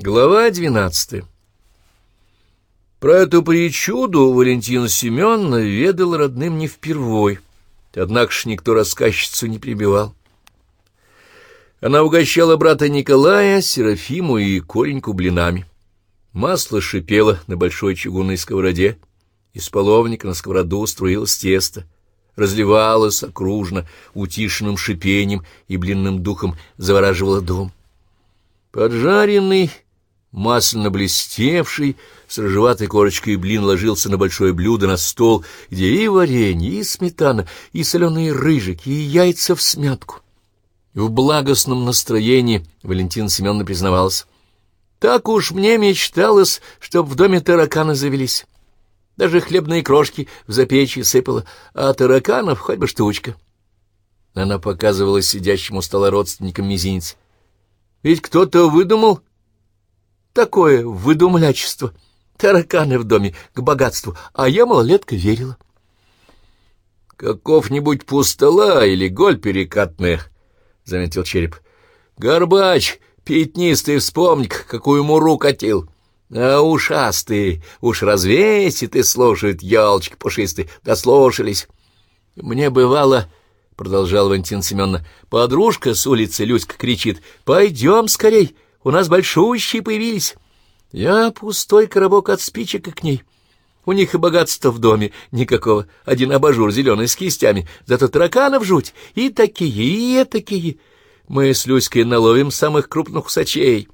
Глава двенадцатая Про эту причуду Валентина Семеновна ведала родным не впервой, однако ж никто рассказчицу не прибивал. Она угощала брата Николая, Серафиму и Коленьку блинами. Масло шипело на большой чугунной сковороде, из половника на сковороду струилось тесто, разливалось окружно, утишенным шипением и блинным духом завораживало дом. Поджаренный Масляно блестевший, с рыжеватой корочкой блин ложился на большое блюдо на стол, где и варенье, и сметана, и соленые рыжики, и яйца в смятку. В благостном настроении Валентина Семеновна признавалась. «Так уж мне мечталось, чтоб в доме тараканы завелись. Даже хлебные крошки в запечье сыпала, а тараканов хоть бы штучка». Она показывала сидящему стола родственникам мизинец. «Ведь кто-то выдумал, такое выдумлячество? Тараканы в доме к богатству, а я малолетка верила. — Каков-нибудь пустола или голь перекатная, — заметил череп. — Горбач, пятнистый, вспомни какую муру катил. А ушастые, уж развесит и слушают, елочки пушистые, дослушались. — Мне бывало... — продолжал Валентин Семеновна. — Подружка с улицы Люська кричит. — Пойдем скорей, у нас большущие появились. Я пустой коробок от спичек и к ней. У них и богатства в доме никакого. Один абажур зеленый с кистями, зато тараканов жуть. И такие, и такие. Мы с Люськой наловим самых крупных усачей.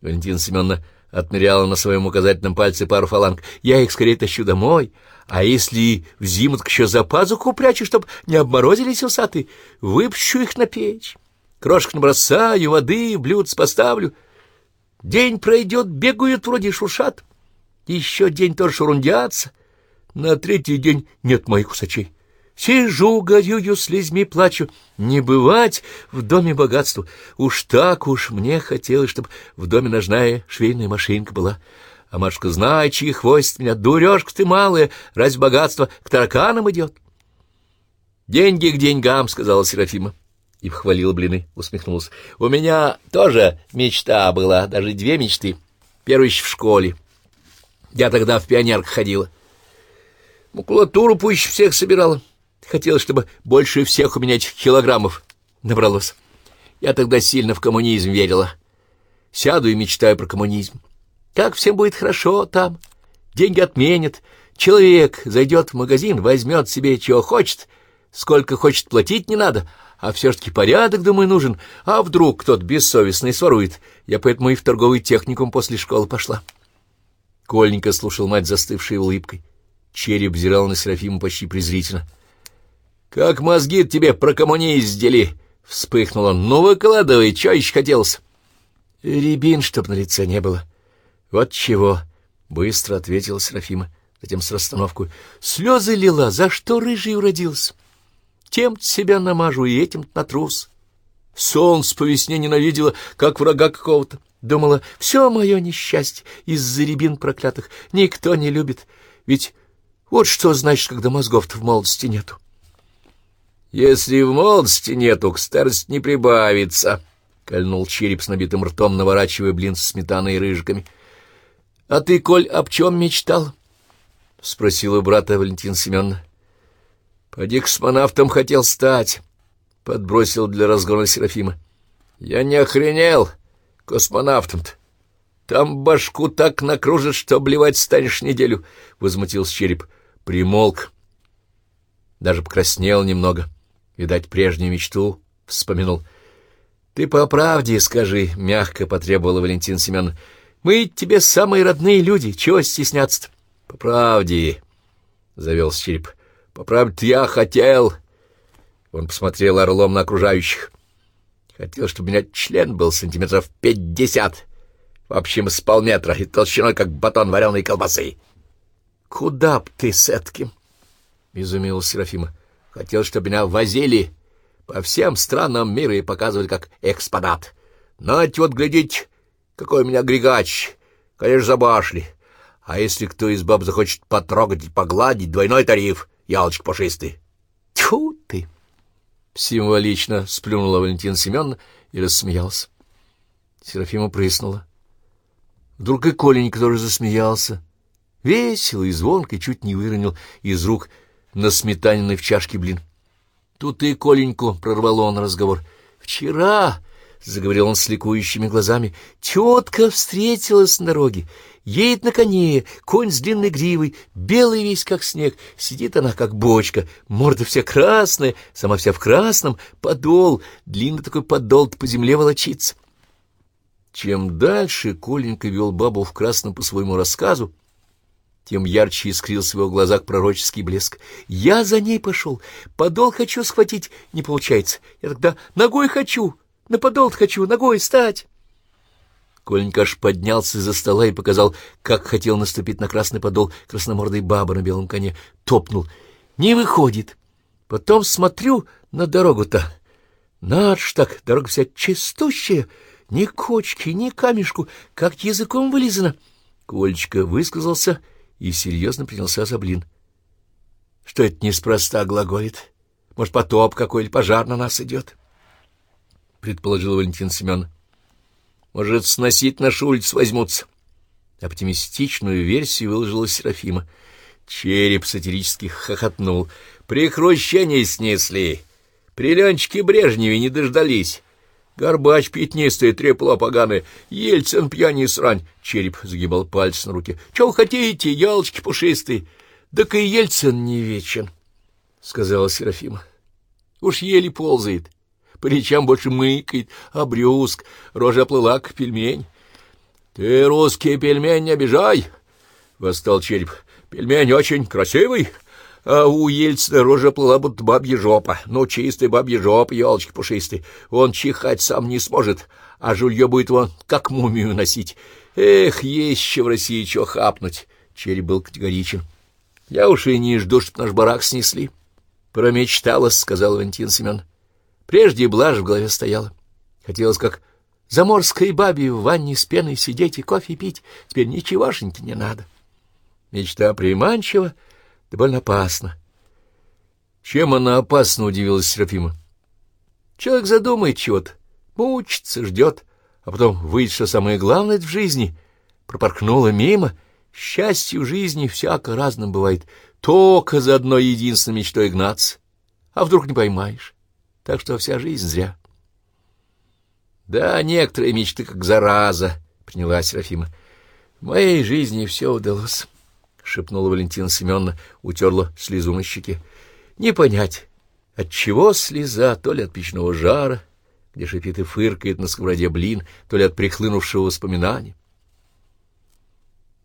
Валентина Семеновна отмеряла на своем указательном пальце пару фаланг. Я их скорее тащу домой. А если в зиму так еще за пазуху прячу, чтоб не обморозились усаты, выпущу их на печь. Крошек набросаю, воды, блюдц поставлю — День пройдет, бегают вроде шуршат. Еще день тоже шурундятся. На третий день нет моих усачей. Сижу, горюю, слезьми плачу. Не бывать в доме богатства. Уж так уж мне хотелось, чтобы в доме ножная швейная машинка была. А матушка, знай, чьи хвост меня, дурежка ты малая, разве богатство к тараканам идет? Деньги к деньгам, — сказала Серафима и хвалил блины, усмехнулся. — У меня тоже мечта была, даже две мечты. Первый еще в школе. Я тогда в пионерках ходила. Макулатуру пуще всех собирала. Хотела, чтобы больше всех у меня этих килограммов набралось. Я тогда сильно в коммунизм верила. Сяду и мечтаю про коммунизм. Как всем будет хорошо там. Деньги отменят. Человек зайдет в магазин, возьмет себе чего хочет, сколько хочет платить не надо, а все-таки порядок, думаю, нужен. А вдруг кто-то бессовестный сворует? Я поэтому и в торговый техникум после школы пошла. Кольненько слушал мать застывшей улыбкой. Череп взирал на Серафиму почти презрительно. — Как мозги тебе прокоммуниздили! — вспыхнул он. — Ну, выкладывай, что еще хотелось? — Рябин, чтоб на лице не было. — Вот чего! — быстро ответила Серафима. Затем с расстановкой. — Слезы лила, за что рыжий уродился? — тем себя намажу и этим натрус. Солнце по весне ненавидела, как врага какого-то. Думала, все мое несчастье из-за рябин проклятых. Никто не любит. Ведь вот что значит, когда мозгов-то в молодости нету. Если в молодости нету, к старости не прибавится, — кольнул череп с набитым ртом, наворачивая блин с сметаной и рыжиками. — А ты, Коль, об чем мечтал? — спросила брата Валентина Семеновна. Поди космонавтом хотел стать, — подбросил для разгона Серафима. Я не охренел космонавтом-то. Там башку так накружит, что обливать станешь неделю, — возмутился череп. Примолк. Даже покраснел немного. Видать, прежнюю мечту вспомянул. — Ты по правде скажи, — мягко потребовала Валентин Семен. — Мы тебе самые родные люди, чего стесняться-то? — По правде, — завелся череп. По я хотел... Он посмотрел орлом на окружающих. Хотел, чтобы у меня член был сантиметров пятьдесят, в общем, с полметра, и толщиной, как батон вареной колбасы. — Куда б ты с этим? — изумилась Серафима. — Хотел, чтобы меня возили по всем странам мира и показывали как экспонат. Нать вот глядеть, какой у меня агрегач, конечно, забашли. А если кто из баб захочет потрогать и погладить, двойной тариф — ялочка пушистый. Тьфу ты! Символично сплюнула Валентина Семеновна и рассмеялась. Серафима прыснула. Вдруг и Коленька тоже засмеялся. Весело и звонко, чуть не выронил из рук на сметаненный в чашке блин. Тут и Коленьку прорвало он разговор. «Вчера...» — заговорил он с ликующими глазами. — Тетка встретилась на дороге. Едет на коне, конь с длинной гривой, белый весь, как снег. Сидит она, как бочка, морда вся красная, сама вся в красном, подол, длинный такой подол по земле волочится. Чем дальше Коленька вел бабу в красном по своему рассказу, тем ярче искрился в его глазах пророческий блеск. «Я за ней пошел, подол хочу схватить, не получается. Я тогда ногой хочу, на подол хочу, ногой стать». Коленька аж поднялся из-за стола и показал, как хотел наступить на красный подол красномордой бабы на белом коне. Топнул. «Не выходит. Потом смотрю на дорогу-то. Над ж так, дорога вся чистущая, ни кочки, ни камешку, как языком вылизано». Колечка высказался и серьезно принялся за блин. Что это неспроста глаголит? Может, потоп какой или пожар на нас идет? Предположил Валентин Семен. Может, сносить нашу улицу возьмутся. Оптимистичную версию выложила Серафима. Череп сатирически хохотнул. При хрущении снесли. При Ленчике Брежневе не дождались. Горбач пятнистый, трепло поганое, Ельцин пьяни срань. Череп загибал пальцы на руке. Чего хотите, елочки пушистые? Так и Ельцин не вечен, — сказала Серафима. Уж еле ползает, по речам больше мыкает, а брюск, рожа плыла, как пельмень. — Ты русский пельмень не обижай, — восстал череп. — Пельмень очень красивый, — а у Ельцина рожа плыла, будто бабья жопа. Ну, чистая бабья жопа, елочки пушистые. Он чихать сам не сможет, а жулье будет он как мумию носить. Эх, есть еще в России что хапнуть. Череп был категоричен. Я уж и не жду, чтоб наш барак снесли. Промечталась, — сказал Валентин Семен. Прежде блажь в голове стояла. Хотелось, как заморской бабе в ванне с пеной сидеть и кофе пить. Теперь ничегошеньки не надо. Мечта приманчива, — довольно опасно. Чем она опасна, удивилась Серафима. Человек задумает чего-то, мучится, ждет, а потом выйдет, что самое главное в жизни, пропоркнуло мимо. Счастье в жизни всяко разным бывает, только за одной единственной мечтой гнаться, а вдруг не поймаешь, так что вся жизнь зря. Да, некоторые мечты как зараза, — приняла Серафима. В моей жизни все удалось. — шепнула Валентина Семеновна, утерла слезу на щеке. — Не понять, от чего слеза, то ли от печного жара, где шипит и фыркает на сковороде блин, то ли от прихлынувшего воспоминания.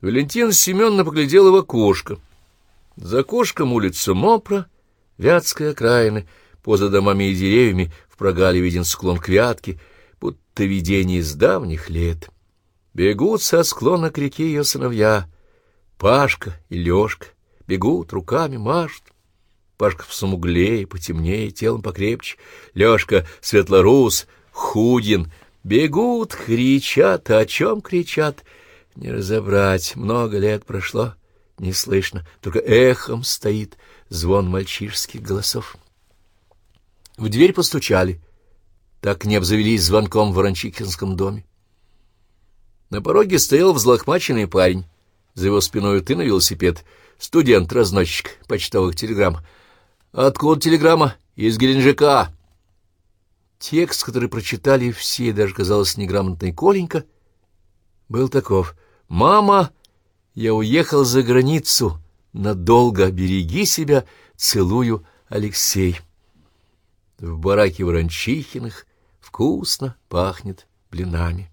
Валентина Семеновна поглядела в окошко. За окошком улица Мопра, Вятская окраина, поза домами и деревьями в прогале виден склон к Вятке, будто видение из давних лет. Бегут со склона к реке ее сыновья, Пашка и Лёшка бегут, руками машут. Пашка в самуглее, потемнее, телом покрепче. Лёшка светлорус, худин. Бегут, кричат, о чем кричат? Не разобрать, много лет прошло, не слышно, только эхом стоит звон мальчишеских голосов. В дверь постучали. Так не обзавелись звонком в Ворончихинском доме. На пороге стоял взлохмаченный парень за его спиной ты на велосипед. Студент-разносчик почтовых телеграмм. Откуда телеграмма? Из Геленджика. Текст, который прочитали все, даже казалось неграмотный Коленька, был таков. «Мама, я уехал за границу. Надолго береги себя. Целую, Алексей». В бараке Ворончихиных вкусно пахнет блинами.